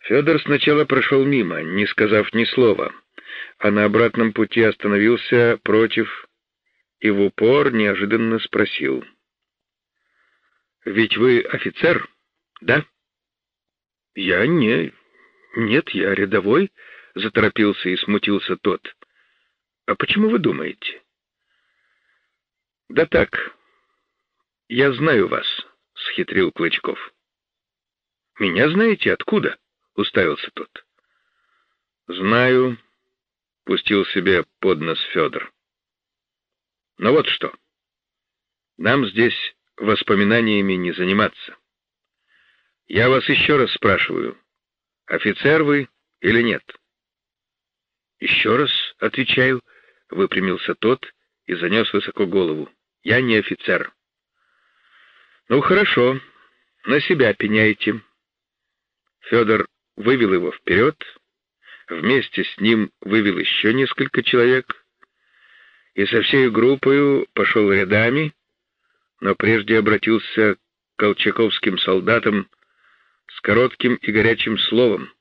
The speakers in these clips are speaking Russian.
Федор сначала прошел мимо, не сказав ни слова, а на обратном пути остановился против и в упор неожиданно спросил. «Ведь вы офицер, да?» «Я не... Нет, я рядовой», — заторопился и смутился тот. «А почему вы думаете?» «Да так. Я знаю вас», — схитрил Клычков. «Меня знаете откуда?» — уставился тот. «Знаю», — пустил себе под нос Федор. «Но вот что. Нам здесь воспоминаниями не заниматься. Я вас еще раз спрашиваю, офицер вы или нет?» «Еще раз отвечаю», — выпрямился тот и занес высоко голову. «Я не офицер». «Ну, хорошо, на себя пеняйте». Федор вывел его вперед, вместе с ним вывел еще несколько человек и со всей группой пошел рядами, но прежде обратился к колчаковским солдатам с коротким и горячим словом,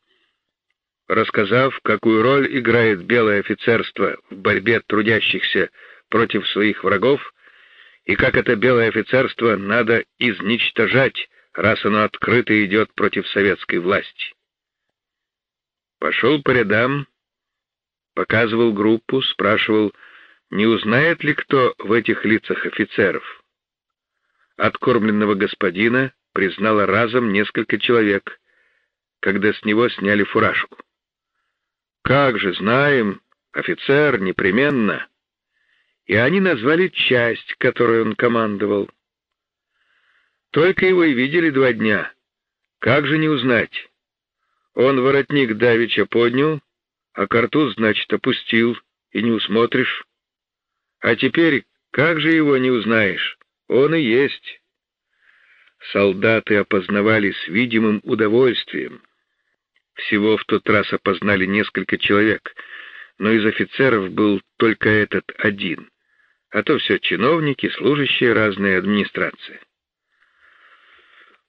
рассказав, какую роль играет белое офицерство в борьбе трудящихся против своих врагов, и как это белое офицерство надо изничтожать, раз оно открыто идет против советской власти. Пошел по рядам, показывал группу, спрашивал, не узнает ли кто в этих лицах офицеров. Откормленного господина признало разом несколько человек, когда с него сняли фуражку. «Как же, знаем, офицер, непременно!» И они назвали часть, которой он командовал. Только его и видели два дня. Как же не узнать? Он воротник давеча поднял, а картуз, значит, опустил, и не усмотришь. А теперь как же его не узнаешь? Он и есть. Солдаты опознавали с видимым удовольствием. Всего в тот раз опознали несколько человек, но из офицеров был только этот один, а то все чиновники, служащие разной администрации.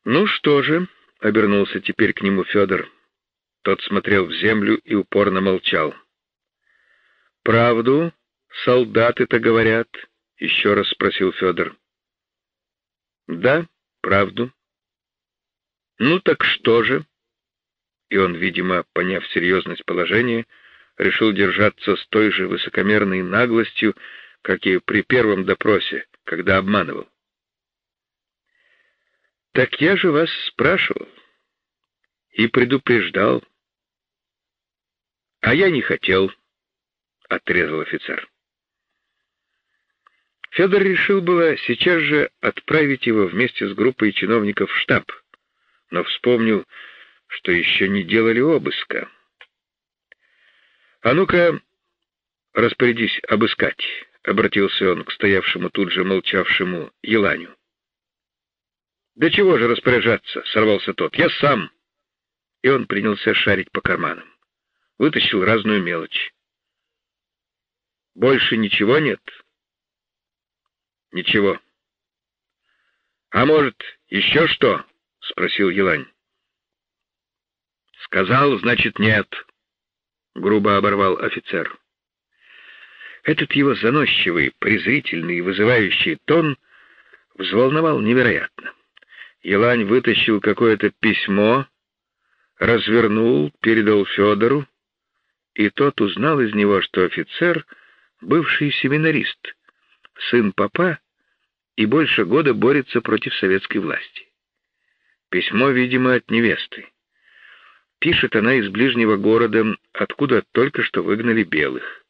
«Ну что же», — обернулся теперь к нему Федор, — тот смотрел в землю и упорно молчал. «Правду солдаты-то говорят?» — еще раз спросил Федор. «Да, правду». «Ну так что же?» И он, видимо, поняв серьезность положения, решил держаться с той же высокомерной наглостью, как и при первом допросе, когда обманывал. «Так я же вас спрашивал и предупреждал, «А я не хотел», — отрезал офицер. Федор решил было сейчас же отправить его вместе с группой чиновников в штаб, но вспомнил, что еще не делали обыска. «А ну-ка, распорядись обыскать», — обратился он к стоявшему тут же молчавшему Еланю. «Да чего же распоряжаться?» — сорвался тот. «Я сам!» И он принялся шарить по карманам вытащил разную мелочь. Больше ничего нет? Ничего. А может, еще что? Спросил Елань. Сказал, значит, нет. Грубо оборвал офицер. Этот его заносчивый, презрительный и вызывающий тон взволновал невероятно. Елань вытащил какое-то письмо, развернул, передал Федору, и тот узнал из него, что офицер — бывший семинарист, сын папа и больше года борется против советской власти. Письмо, видимо, от невесты. Пишет она из ближнего города, откуда только что выгнали белых.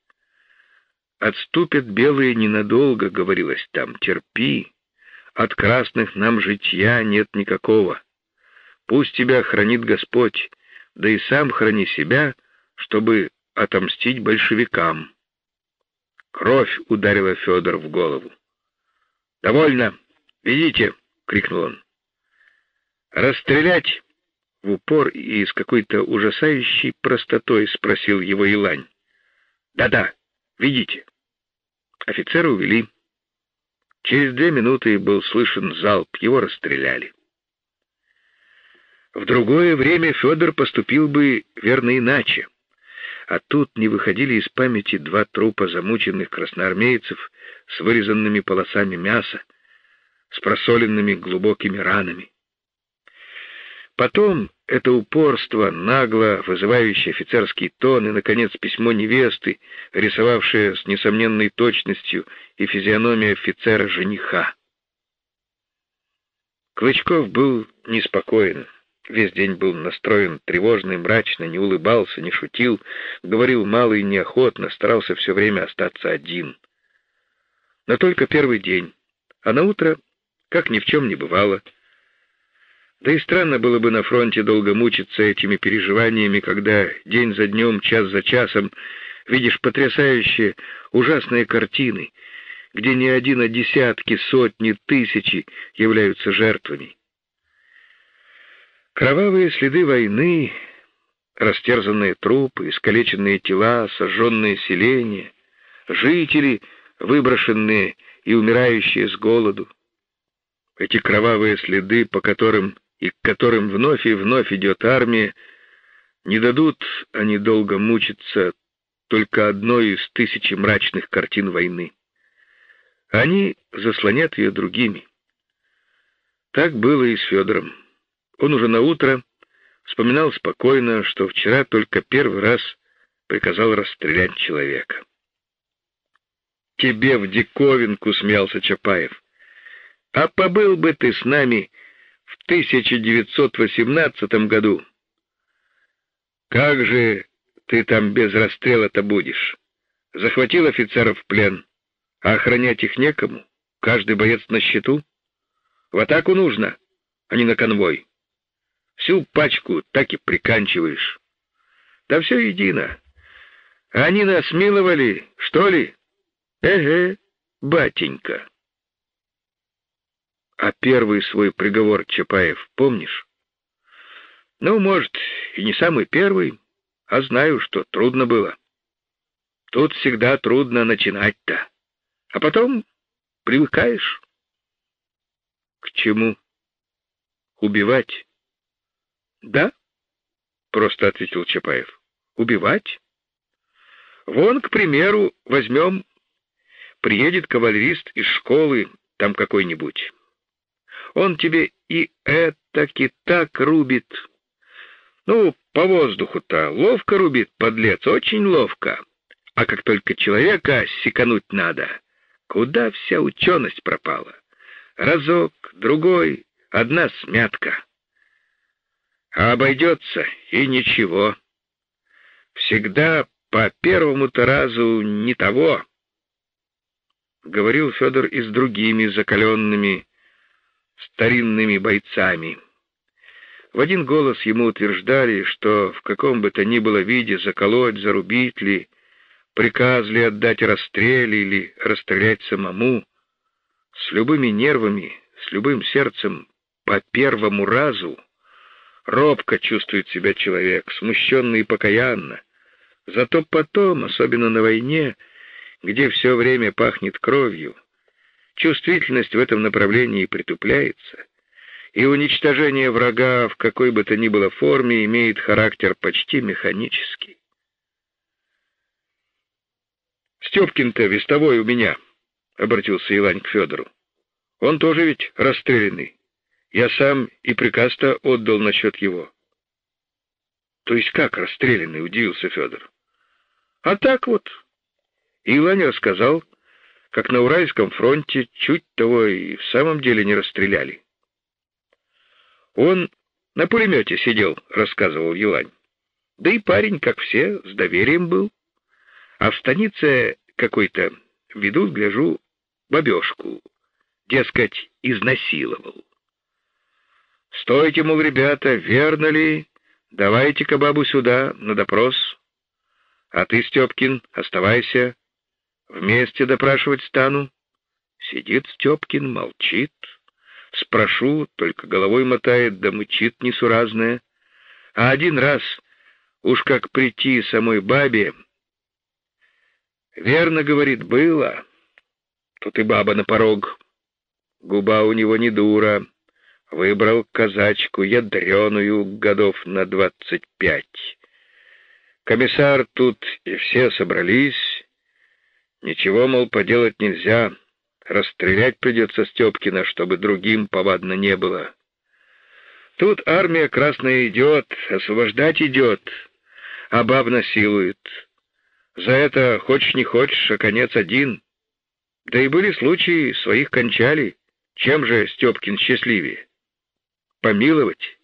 «Отступят белые ненадолго», — говорилось там, — «терпи. От красных нам житья нет никакого. Пусть тебя хранит Господь, да и сам храни себя, чтобы отомстить большевикам. Кровь ударила Федор в голову. «Довольно! Ведите!» — крикнул он. «Расстрелять!» — в упор и с какой-то ужасающей простотой спросил его Илань. «Да-да, ведите!» Офицера увели. Через две минуты был слышен залп, его расстреляли. В другое время Федор поступил бы верно иначе. А тут не выходили из памяти два трупа замученных красноармейцев с вырезанными полосами мяса, с просоленными глубокими ранами. Потом это упорство, нагло вызывающее офицерский тон и, наконец, письмо невесты, рисовавшее с несомненной точностью и физиономия офицера-жениха. Клычков был неспокоен. Весь день был настроен тревожно и мрачно, не улыбался, не шутил, говорил мало и неохотно, старался все время остаться один. Но только первый день, а на утро, как ни в чем не бывало, — да и странно было бы на фронте долго мучиться этими переживаниями, когда день за днем, час за часом видишь потрясающие, ужасные картины, где не один, а десятки, сотни, тысячи являются жертвами. Кровавые следы войны, растерзанные трупы, искалеченные тела, сожженные селения, жители, выброшенные и умирающие с голоду. Эти кровавые следы, по которым и к которым вновь и вновь идет армия, не дадут они долго мучиться только одной из тысячи мрачных картин войны. Они заслонят ее другими. Так было и с Федором. Он уже на утро вспоминал спокойно, что вчера только первый раз приказал расстрелять человека. «Тебе в диковинку!» — смеялся Чапаев. «А побыл бы ты с нами в 1918 году. Как же ты там без расстрела-то будешь? Захватил офицеров в плен, а охранять их некому? Каждый боец на счету? В атаку нужно, а не на конвой. Всю пачку так и приканчиваешь. Да все едино. Они нас миловали, что ли? Эге, батенька. А первый свой приговор Чапаев помнишь? Ну, может, и не самый первый, а знаю, что трудно было. Тут всегда трудно начинать-то. А потом привыкаешь. К чему? Убивать? Да, просто ответил Чапаев. Убивать? Вон, к примеру, возьмем, приедет кавалерист из школы, там какой-нибудь. Он тебе и это-таки так рубит. Ну, по воздуху-то ловко рубит, подлец, очень ловко. А как только человека секануть надо, куда вся ученость пропала? Разок, другой, одна смятка. А обойдется, и ничего. Всегда по первому-то разу не того. Говорил Федор и с другими закаленными, старинными бойцами. В один голос ему утверждали, что в каком бы то ни было виде заколоть, зарубить ли, приказ ли отдать расстреле или расстрелять самому, с любыми нервами, с любым сердцем по первому разу, робко чувствует себя человек, смущенный и покаянно. Зато потом, особенно на войне, где все время пахнет кровью, Чувствительность в этом направлении притупляется, и уничтожение врага в какой бы то ни было форме имеет характер почти механический. «Степкин-то вестовой у меня», — обратился Илань к Федору. «Он тоже ведь расстрелянный. Я сам и приказ-то отдал насчет его». «То есть как расстрелянный?» — удивился Федор. «А так вот». Илань рассказал, как на Уральском фронте чуть того и в самом деле не расстреляли. Он на пулемете сидел, рассказывал Юань. Да и парень, как все, с доверием был. А в станице какой-то ведут, гляжу, бабешку, дескать, изнасиловал. «Стойте, мол, ребята, верно ли? Давайте-ка бабу сюда, на допрос. А ты, Степкин, оставайся, Вместе допрашивать стану. Сидит Степкин, молчит. Спрошу, только головой мотает, да мычит несуразное. А один раз, уж как прийти самой бабе, верно, говорит, было. Тут и баба на порог. Губа у него не дура, Выбрал казачку ядреную годов на двадцать пять. Комиссар тут и все собрались. Ничего, мол, поделать нельзя. Расстрелять придется Степкина, чтобы другим повадно не было. Тут армия красная идет, освобождать идет, а баб насилует. За это, хочешь не хочешь, а конец один. Да и были случаи, своих кончали. Чем же Степкин счастливее? Помиловать?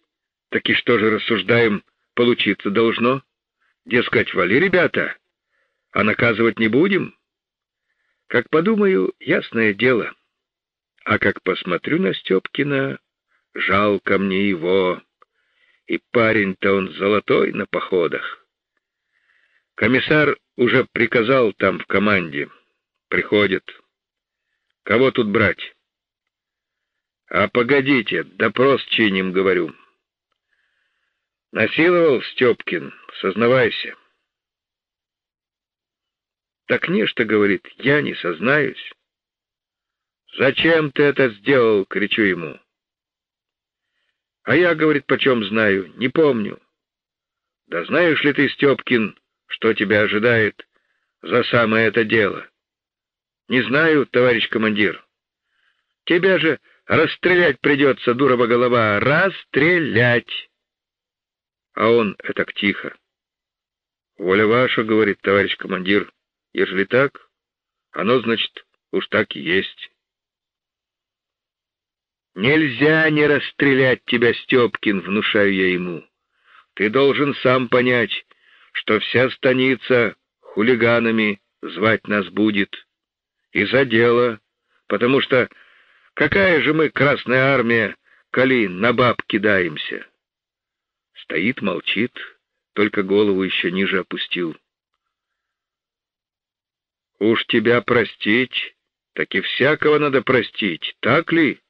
Так и что же рассуждаем, получиться должно? Дескать, вали, ребята, а наказывать не будем? Как подумаю, ясное дело. А как посмотрю на Степкина, жалко мне его. И парень-то он золотой на походах. Комиссар уже приказал там в команде. Приходит. Кого тут брать? А погодите, допрос чиним, говорю. Насиловал Степкин, сознавайся. Так нечто, говорит, я не сознаюсь. Зачем ты это сделал, кричу ему. А я, говорит, почем знаю, не помню. Да знаешь ли ты, Степкин, что тебя ожидает за самое это дело? Не знаю, товарищ командир. Тебя же расстрелять придется, дура голова, расстрелять. А он это тихо. Воля ваша, говорит товарищ командир. Ежели так, оно, значит, уж так и есть. Нельзя не расстрелять тебя, Степкин, внушаю я ему. Ты должен сам понять, что вся станица хулиганами звать нас будет. И за дело, потому что какая же мы, Красная Армия, коли на баб кидаемся? Стоит, молчит, только голову еще ниже опустил. Уж тебя простить, так и всякого надо простить, так ли?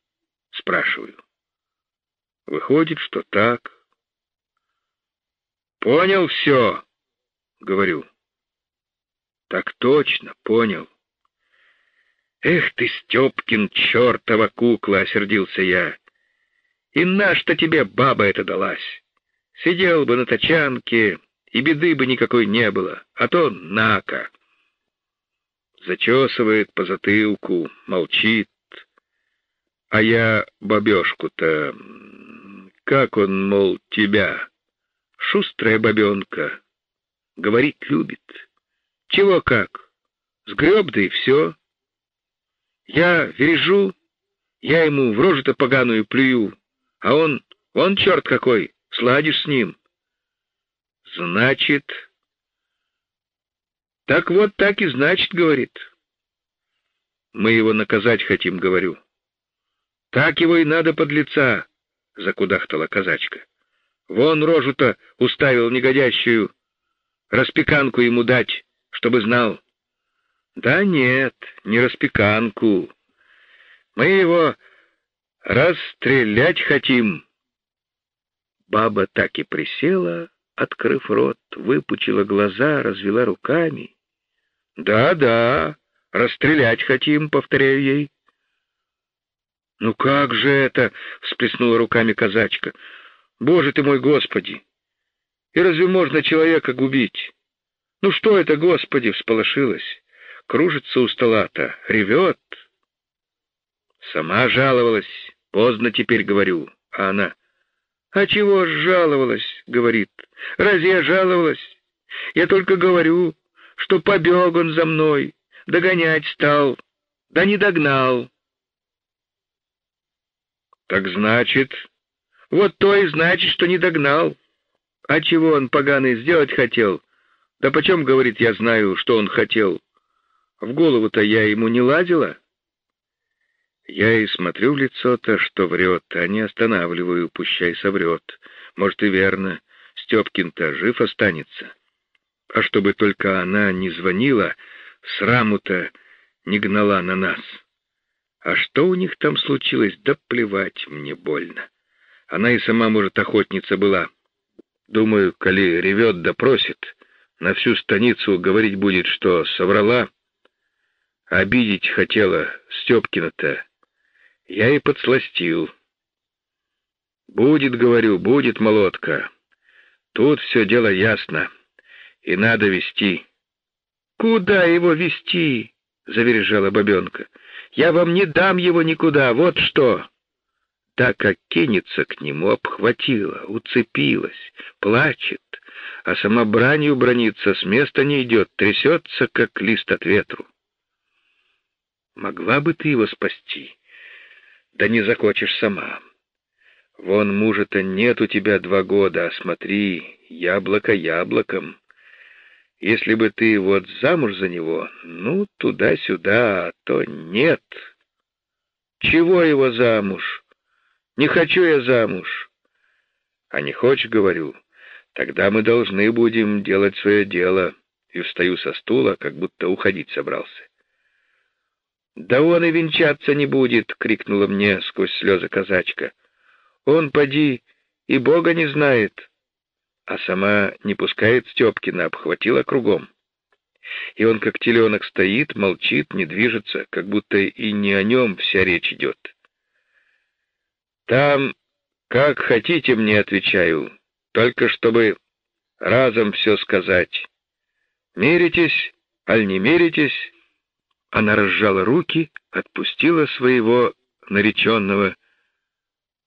Спрашиваю. Выходит, что так. Понял все, говорю. Так точно, понял. Эх ты, Степкин, чертова кукла, осердился я. И на-что тебе баба эта далась? Сидел бы на тачанке, и беды бы никакой не было, а то нака зачесывает по затылку, молчит. А я бабешку-то... Как он, мол, тебя? Шустрая бабенка. Говорить любит. Чего как? Сгреб, да и все. Я вережу, я ему в рожу-то поганую плюю, а он, он черт какой, сладишь с ним. Значит, так вот так и значит, говорит. Мы его наказать хотим, говорю. Так его и надо под лица, закудахтала казачка. Вон рожу-то уставил негодящую. Распеканку ему дать, чтобы знал. Да нет, не распеканку. Мы его расстрелять хотим. Баба так и присела, открыв рот, выпучила глаза, развела руками. «Да-да, расстрелять хотим», — повторяю ей. «Ну как же это?» — всплеснула руками казачка. «Боже ты мой, Господи! И разве можно человека губить? Ну что это, Господи!» — всполошилась. Кружится у стола-то, ревет. Сама жаловалась, поздно теперь говорю, а она... «А чего ж жаловалась?» — говорит. «Разве я жаловалась? Я только говорю, что побег он за мной, догонять стал, да не догнал. Так значит, вот то и значит, что не догнал. А чего он, поганый, сделать хотел? Да почем, говорит, я знаю, что он хотел? В голову-то я ему не ладила. Я и смотрю в лицо-то, что врет, а не останавливаю, пущай соврет. Может, и верно, Степкин-то жив останется а чтобы только она не звонила, сраму-то не гнала на нас. А что у них там случилось, да плевать мне больно. Она и сама, может, охотница была. Думаю, коли ревет да просит, на всю станицу говорить будет, что соврала. Обидеть хотела Степкина-то. Я и подсластил. Будет, говорю, будет молотка. Тут все дело ясно, и надо вести. Куда его вести? завережала бабенка. Я вам не дам его никуда, вот что. Так как кинется к нему, обхватила, уцепилась, плачет, а сама бранью бронится, с места не идет, трясется, как лист от ветру. Могла бы ты его спасти, да не захочешь сама. Вон мужа-то нет у тебя два года, а смотри, яблоко яблоком. Если бы ты вот замуж за него, ну, туда-сюда, а то нет. Чего его замуж? Не хочу я замуж. А не хочешь, говорю, тогда мы должны будем делать свое дело. И встаю со стула, как будто уходить собрался. «Да он и венчаться не будет!» — крикнула мне сквозь слезы казачка. «Он, поди, и Бога не знает!» А сама не пускает Степкина, обхватила кругом. И он, как теленок, стоит, молчит, не движется, как будто и не о нем вся речь идет. «Там, как хотите, мне отвечаю, только чтобы разом все сказать. Меритесь, аль не меритесь?» Она разжала руки, отпустила своего нареченного.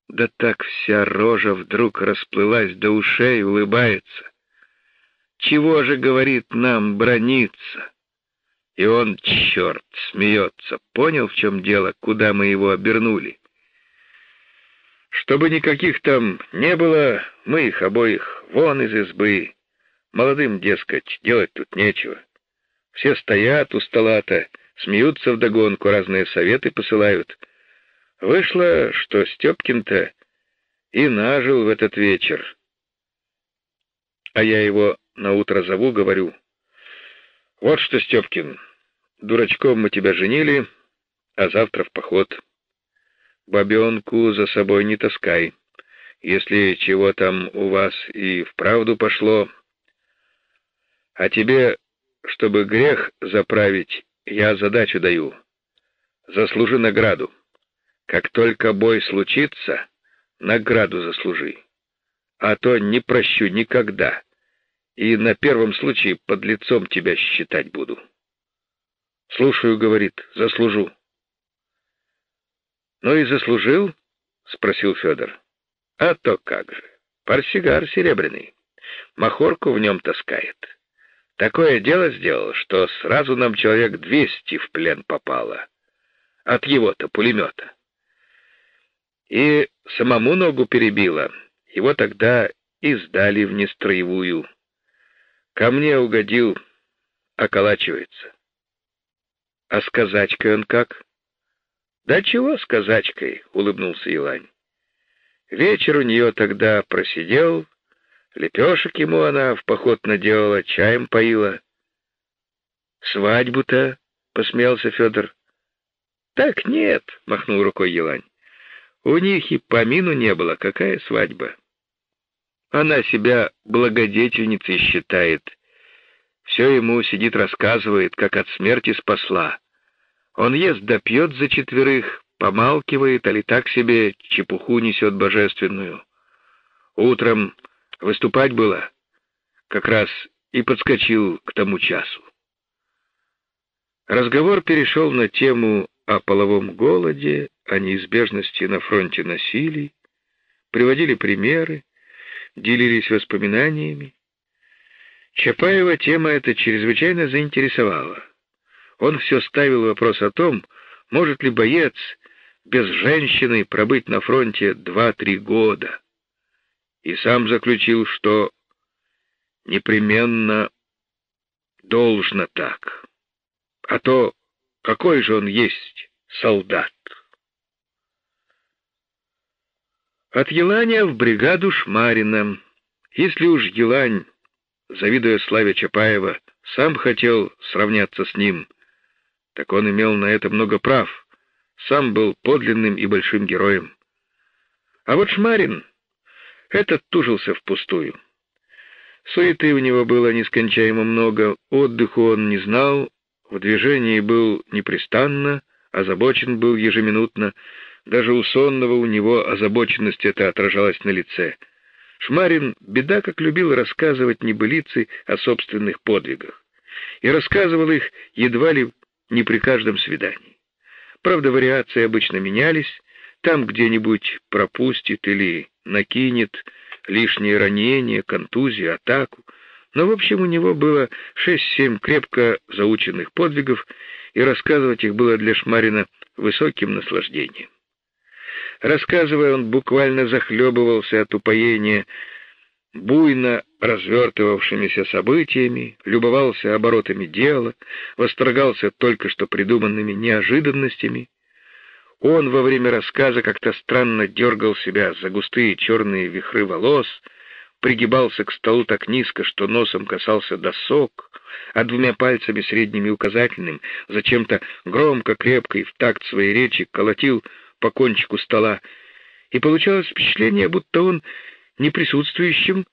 Да так вся рожа вдруг расплылась до ушей, улыбается. Чего же, говорит, нам брониться? И он, черт, смеется. Понял, в чем дело, куда мы его обернули? Чтобы никаких там не было, мы их обоих вон из избы. Молодым, дескать, делать тут нечего. Все стоят у стола-то, смеются вдогонку, разные советы посылают. Вышло, что Степкин-то и нажил в этот вечер. А я его на утро зову, говорю: "Вот что, Степкин, дурачком мы тебя женили, а завтра в поход. Бабенку за собой не таскай. Если чего там у вас и вправду пошло, а тебе, чтобы грех заправить, я задачу даю. Заслужи награду. Как только бой случится, награду заслужи. А то не прощу никогда. И на первом случае под лицом тебя считать буду. Слушаю, говорит, заслужу. Ну и заслужил? спросил Федор. А то как же. Парсигар серебряный. Махорку в нем таскает. Такое дело сделал, что сразу нам человек двести в плен попало. От его-то пулемета. И самому ногу перебило. Его тогда и сдали в нестроевую. Ко мне угодил, околачивается. А с казачкой он как? Да чего с казачкой, улыбнулся Илань. Вечер у нее тогда просидел, Лепешек ему она в поход наделала, чаем поила. Свадьбу-то, посмеялся Федор. Так нет, махнул рукой Елань. У них и помину не было, какая свадьба. Она себя благодетельницей считает. Все ему сидит, рассказывает, как от смерти спасла. Он ест да пьет за четверых, помалкивает, али так себе чепуху несет божественную. Утром Выступать было. Как раз и подскочил к тому часу. Разговор перешел на тему о половом голоде, о неизбежности на фронте насилий, приводили примеры, делились воспоминаниями. Чапаева тема эта чрезвычайно заинтересовала. Он все ставил вопрос о том, может ли боец без женщины пробыть на фронте два-три года и сам заключил, что непременно должно так. А то какой же он есть солдат? От Еланя в бригаду Шмарина. Если уж Елань, завидуя славе Чапаева, сам хотел сравняться с ним, так он имел на это много прав, сам был подлинным и большим героем. А вот Шмарин этот тужился впустую. Суеты у него было нескончаемо много, отдыху он не знал, в движении был непрестанно, озабочен был ежеминутно, Даже у сонного у него озабоченность это отражалась на лице. Шмарин беда как любил рассказывать небылицы о собственных подвигах. И рассказывал их едва ли не при каждом свидании. Правда, вариации обычно менялись, там где-нибудь пропустит или накинет лишнее ранение, контузию, атаку. Но, в общем, у него было шесть-семь крепко заученных подвигов, и рассказывать их было для Шмарина высоким наслаждением. Рассказывая, он буквально захлебывался от упоения буйно развертывавшимися событиями, любовался оборотами дела, восторгался только что придуманными неожиданностями. Он во время рассказа как-то странно дергал себя за густые черные вихры волос, пригибался к столу так низко, что носом касался досок, а двумя пальцами, средним и указательным, зачем-то громко, крепко и в такт своей речи колотил по кончику стола, и получалось впечатление, будто он не присутствующим,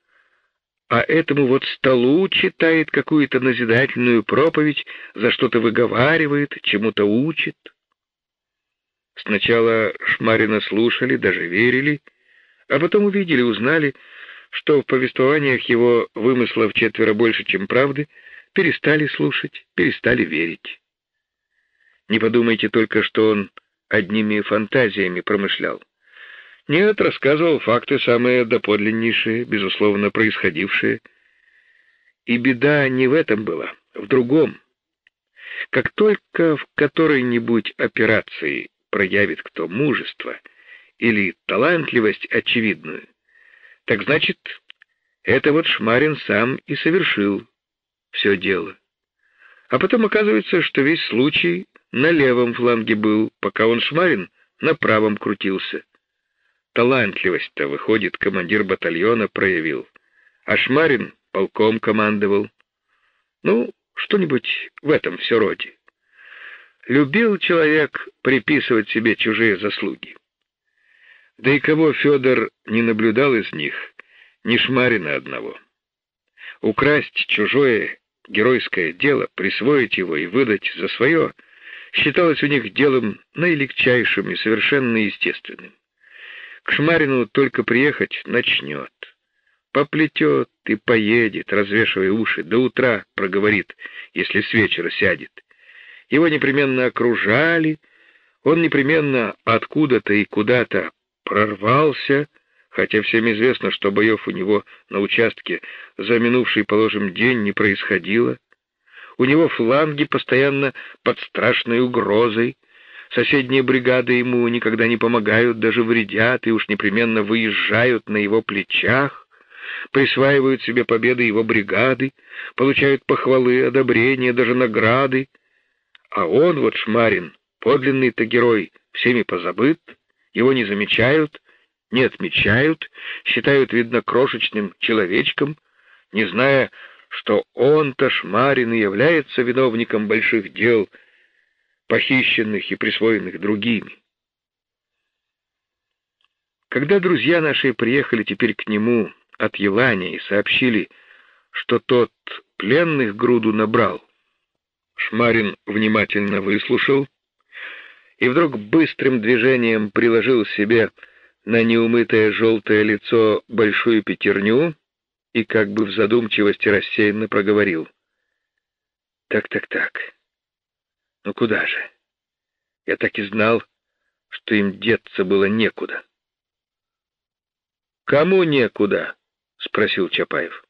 а этому вот столу читает какую-то назидательную проповедь, за что-то выговаривает, чему-то учит. Сначала Шмарина слушали, даже верили, а потом увидели, узнали, что в повествованиях его вымыслов четверо больше, чем правды, перестали слушать, перестали верить. Не подумайте только, что он одними фантазиями промышлял. Нет, рассказывал факты самые доподлиннейшие, безусловно, происходившие. И беда не в этом была, в другом. Как только в которой-нибудь операции проявит кто мужество или талантливость очевидную, так значит, это вот Шмарин сам и совершил все дело. А потом оказывается, что весь случай на левом фланге был, пока он Шмарин на правом крутился. Талантливость-то, выходит, командир батальона проявил, а Шмарин полком командовал. Ну, что-нибудь в этом все роде. Любил человек приписывать себе чужие заслуги. Да и кого Федор не наблюдал из них, ни Шмарина одного. Украсть чужое геройское дело, присвоить его и выдать за свое, считалось у них делом наилегчайшим и совершенно естественным. К Шмарину только приехать начнет. Поплетет и поедет, развешивая уши, до утра проговорит, если с вечера сядет. Его непременно окружали, он непременно откуда-то и куда-то прорвался, хотя всем известно, что боев у него на участке за минувший, положим, день не происходило. У него фланги постоянно под страшной угрозой, Соседние бригады ему никогда не помогают, даже вредят и уж непременно выезжают на его плечах, присваивают себе победы его бригады, получают похвалы, одобрения, даже награды. А он, вот Шмарин, подлинный-то герой, всеми позабыт, его не замечают, не отмечают, считают, видно, крошечным человечком, не зная, что он-то, Шмарин, и является виновником больших дел — похищенных и присвоенных другими. Когда друзья наши приехали теперь к нему от Елани и сообщили, что тот пленных груду набрал, Шмарин внимательно выслушал и вдруг быстрым движением приложил себе на неумытое желтое лицо большую пятерню и как бы в задумчивости рассеянно проговорил. «Так-так-так, ну куда же? Я так и знал, что им деться было некуда. Кому некуда? спросил Чапаев.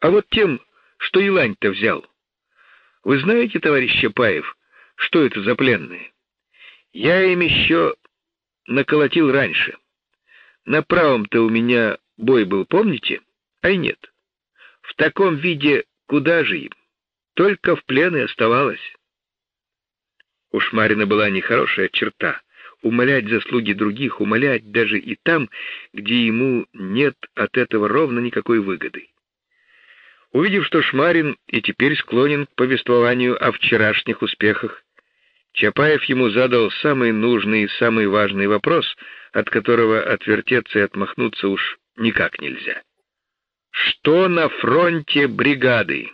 А вот тем, что Илань-то взял. Вы знаете, товарищ Чапаев, что это за пленные? Я им еще наколотил раньше. На правом-то у меня бой был, помните? Ай нет. В таком виде куда же им? Только в плен и оставалось. У Шмарина была нехорошая черта — умолять заслуги других, умолять даже и там, где ему нет от этого ровно никакой выгоды. Увидев, что Шмарин и теперь склонен к повествованию о вчерашних успехах, Чапаев ему задал самый нужный и самый важный вопрос, от которого отвертеться и отмахнуться уж никак нельзя. «Что на фронте бригады?»